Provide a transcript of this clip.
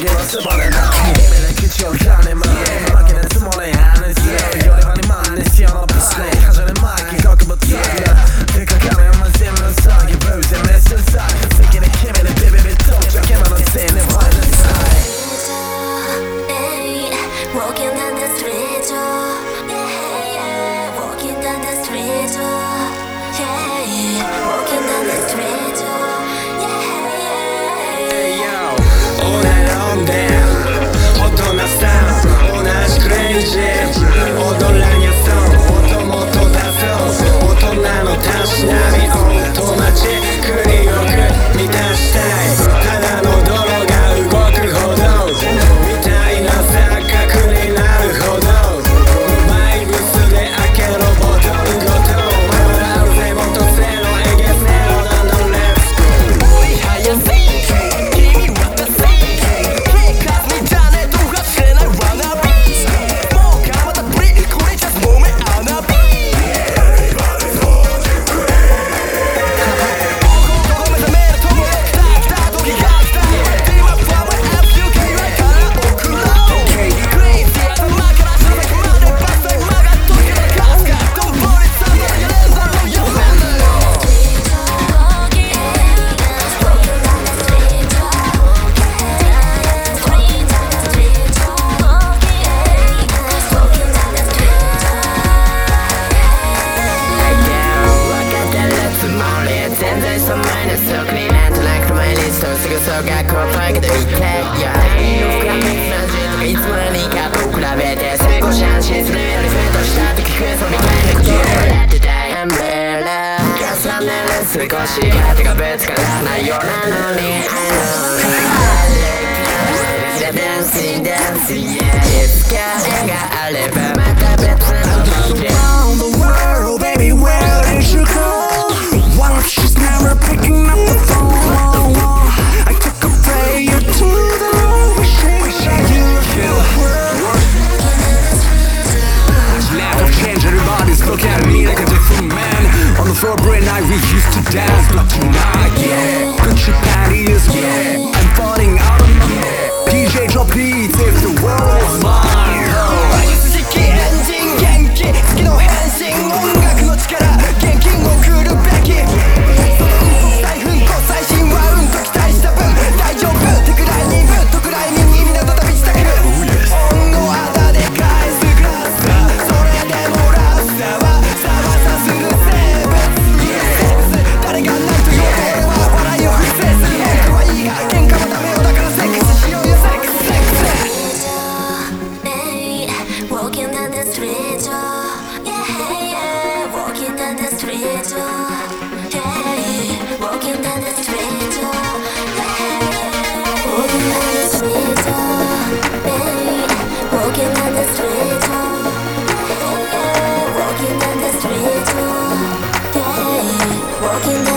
Get some other now. Better get your time. 全然そんそこになとなくマイリストすぐそうこうパンクで見て Yeah の深じいつも何かと比べて成功し安心するよりフェードしたみたいなって重ねる少し手がぶつからないようなのに I know Dancing, dancing, yeah It's got down, look in my yeah. walking